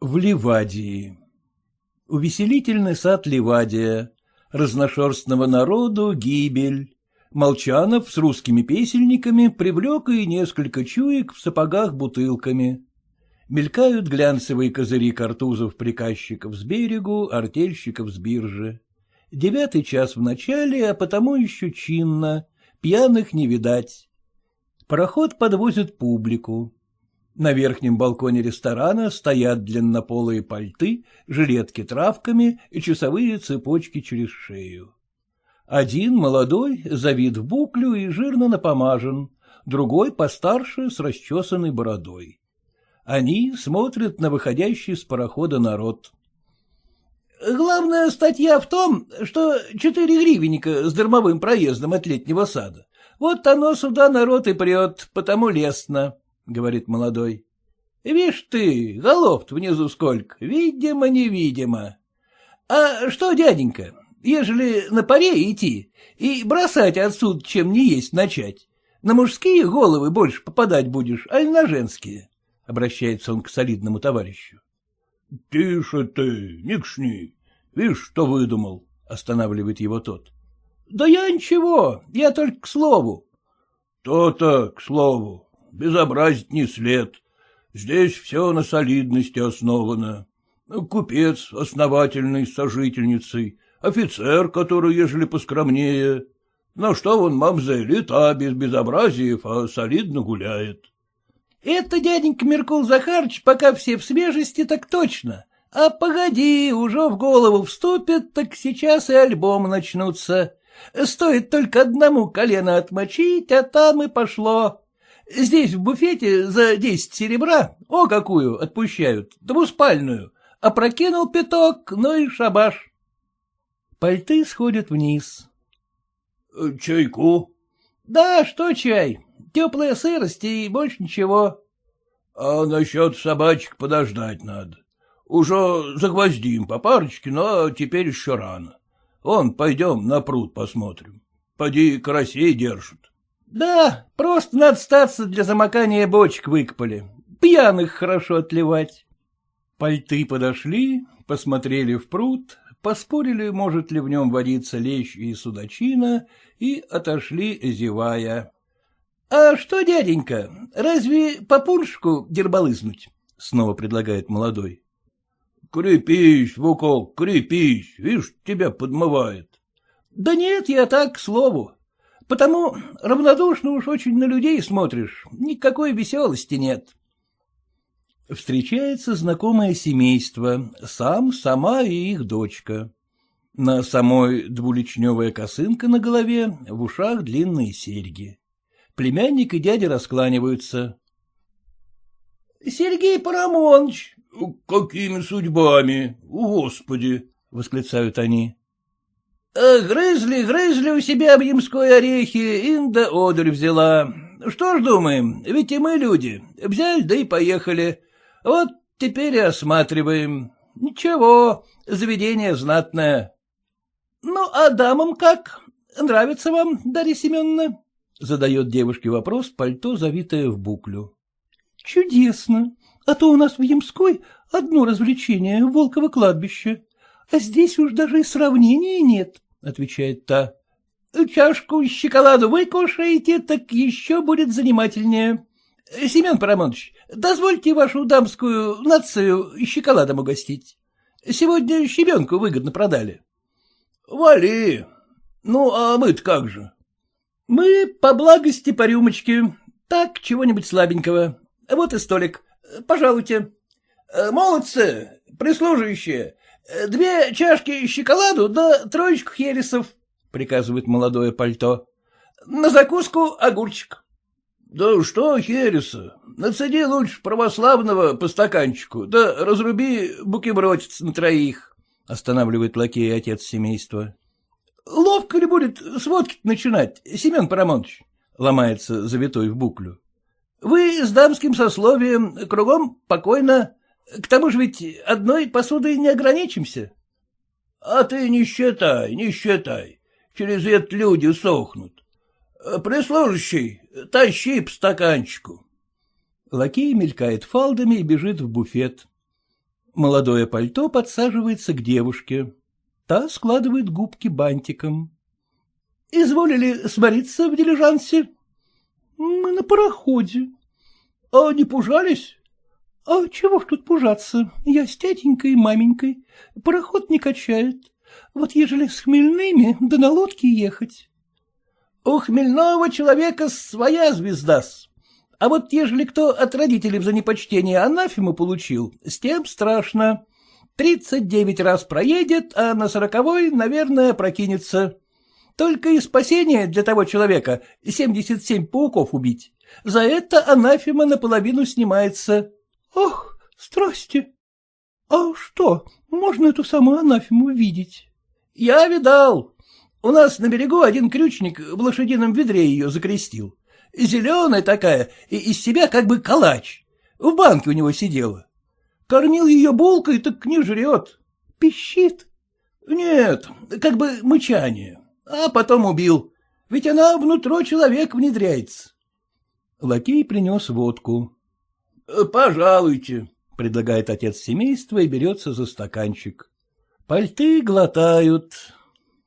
В Ливадии Увеселительный сад Ливадия. Разношерстного народу гибель. Молчанов с русскими песельниками привлек и несколько чуек в сапогах бутылками. Мелькают глянцевые козыри картузов-приказчиков с берегу, артельщиков с биржи. Девятый час в начале, а потому еще чинно, пьяных не видать. Пароход подвозит публику. На верхнем балконе ресторана стоят длиннополые пальты, жилетки травками и часовые цепочки через шею. Один молодой, завид в буклю и жирно напомажен, другой постарше с расчесанной бородой. Они смотрят на выходящий с парохода народ. Главная статья в том, что четыре гривенника с дармовым проездом от летнего сада. Вот оно сюда народ и прет, потому лестно, — говорит молодой. Вишь ты, голов внизу сколько, видимо-невидимо. А что, дяденька, ежели на паре идти и бросать отсюда, чем не есть, начать, на мужские головы больше попадать будешь, аль на женские? — обращается он к солидному товарищу. — Тише ты, не кшни. Видишь, что выдумал? — останавливает его тот. — Да я ничего, я только к слову. То — То-то, к слову, безобразить не след. Здесь все на солидности основано. Купец основательный с сожительницей, офицер, который, ежели поскромнее. На что вон мамзель и та без безобразиев, а солидно гуляет. — Это, дяденька Меркул Захарыч, пока все в свежести, так точно. А погоди, уже в голову вступит, так сейчас и альбом начнутся. Стоит только одному колено отмочить, а там и пошло. Здесь в буфете за десять серебра, о, какую, отпущают, двуспальную. Опрокинул пяток, ну и шабаш. Пальты сходят вниз. — Чайку? — Да, что чай, теплая сырость и больше ничего. — А насчет собачек подождать надо. Уже загвоздим по парочке, но теперь еще рано. Вон, пойдем на пруд посмотрим. Поди карасей держат. — Да, просто надо статься для замокания бочек выкопали. Пьяных хорошо отливать. Пальты подошли, посмотрели в пруд, поспорили, может ли в нем водиться лещ и судачина, и отошли, зевая. — А что, дяденька, разве по пуншку дербалызнуть? — снова предлагает молодой. — Крепись, Вукол, крепись, видишь, тебя подмывает. — Да нет, я так, к слову. Потому равнодушно уж очень на людей смотришь, никакой веселости нет. Встречается знакомое семейство, сам, сама и их дочка. На самой двуличневая косынка на голове, в ушах длинные серьги. Племянник и дядя раскланиваются. — Сергей Парамонович, — Какими судьбами, господи! — восклицают они. «Э, — Грызли, грызли у себя объемской орехи, инда одурь взяла. Что ж думаем, ведь и мы люди. Взяли, да и поехали. Вот теперь и осматриваем. Ничего, заведение знатное. — Ну, а дамам как? Нравится вам, Дарья Семеновна? — задает девушке вопрос пальто, завитое в буклю. — Чудесно. А то у нас в Ямской одно развлечение — Волково кладбище. А здесь уж даже и сравнения нет, — отвечает та. — Чашку шоколаду вы кушаете, так еще будет занимательнее. Семен Парамонович, дозвольте вашу дамскую нацию шоколадом угостить. Сегодня щебенку выгодно продали. — Вали. Ну, а мы-то как же? — Мы по благости по рюмочке. Так, чего-нибудь слабенького. Вот и столик. Пожалуйте. Э, — Молодцы, прислуживающие, две чашки шоколаду да троечку хересов, — приказывает молодое пальто. — На закуску огурчик. — Да что хереса, нацеди лучше православного по стаканчику, да разруби букебротец на троих, — останавливает лакей отец семейства. — Ловко ли будет с водки начинать, Семен Парамонович? — ломается завитой в буклю. Вы с дамским сословием кругом покойно. К тому же ведь одной посудой не ограничимся. — А ты не считай, не считай. Через это люди сохнут. Прислужащий, тащи по стаканчику. Лакей мелькает фалдами и бежит в буфет. Молодое пальто подсаживается к девушке. Та складывает губки бантиком. — Изволили смориться в дилижансе? — Мы на пароходе. — А не пужались? — А чего ж тут пужаться? Я с тятенькой маменькой. Пароход не качает. Вот ежели с хмельными, да на лодке ехать. — У хмельного человека своя звезда-с. А вот ежели кто от родителей за непочтение анафему получил, с тем страшно. Тридцать девять раз проедет, а на сороковой, наверное, прокинется. Только и спасение для того человека — семьдесят семь пауков убить. За это анафема наполовину снимается. — Ах, страсти! А что, можно эту самую анафему видеть? — Я видал. У нас на берегу один крючник в лошадином ведре ее закрестил зеленая такая, и из себя как бы калач. В банке у него сидела. Кормил ее булкой, так не жрет. Пищит? Нет, как бы мычание. А потом убил. Ведь она внутрь человек внедряется. Лакей принес водку. — Пожалуйте, — предлагает отец семейства и берется за стаканчик. Пальты глотают,